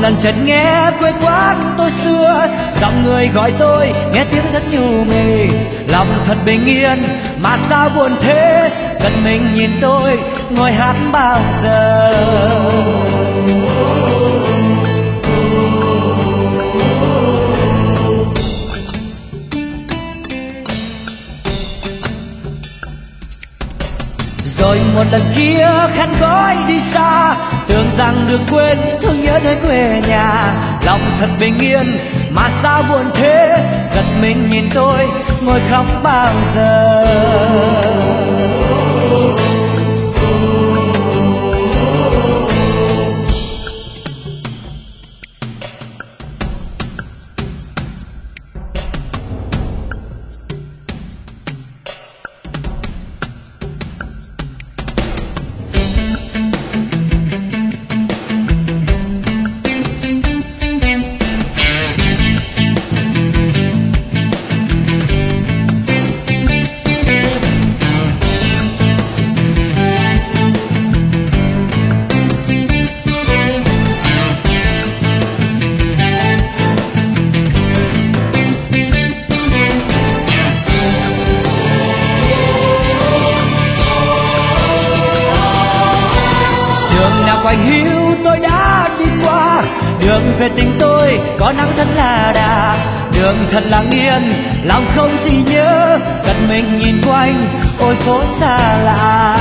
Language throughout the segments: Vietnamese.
lần chợt nghe quê quán tôi xưa. Giọng người gọi tôi, nghe tiếng rất nhu mì. Lòng thật bình yên, mà sao buồn thế? Giật mình nhìn tôi, ngồi hát bao giờ? Rồi một lần kia khăn gói đi xa, tưởng rằng được quên, thương nhớ nơi quê nhà. Lòng thật bình yên, mà sao buồn thế? Giật mình nhìn tôi, ngồi khóc bao giờ? Đường quanh hiu, tôi đã đi qua. Đường về tình tôi có nắng rất là đà. Đường thật là nghiêng, lòng không gì nhớ. Giật mình nhìn quanh, ôi phố xa lạ.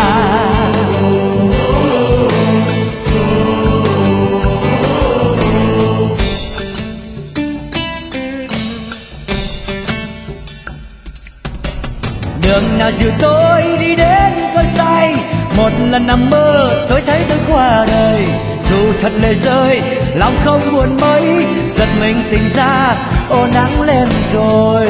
Đường nào dìu tôi đi đến cơn say một lần nằm mơ, tôi thấy tôi qua đời. Dù thật lệ rơi, lòng không buồn mấy giật mình tỉnh ra, ô nắng lên rồi.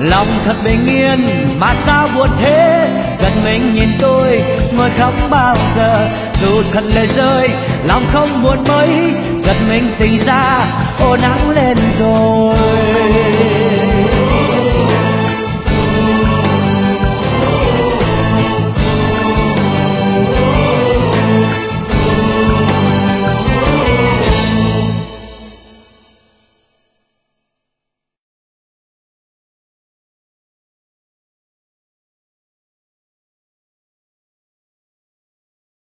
Lòng thật bình yên, mà sao buồn thế? Giật mình nhìn tôi, ngồi khóc bao giờ? Dù thật lệ rơi, lòng không buồn mấy giật mình tỉnh ra, ô nắng lên rồi.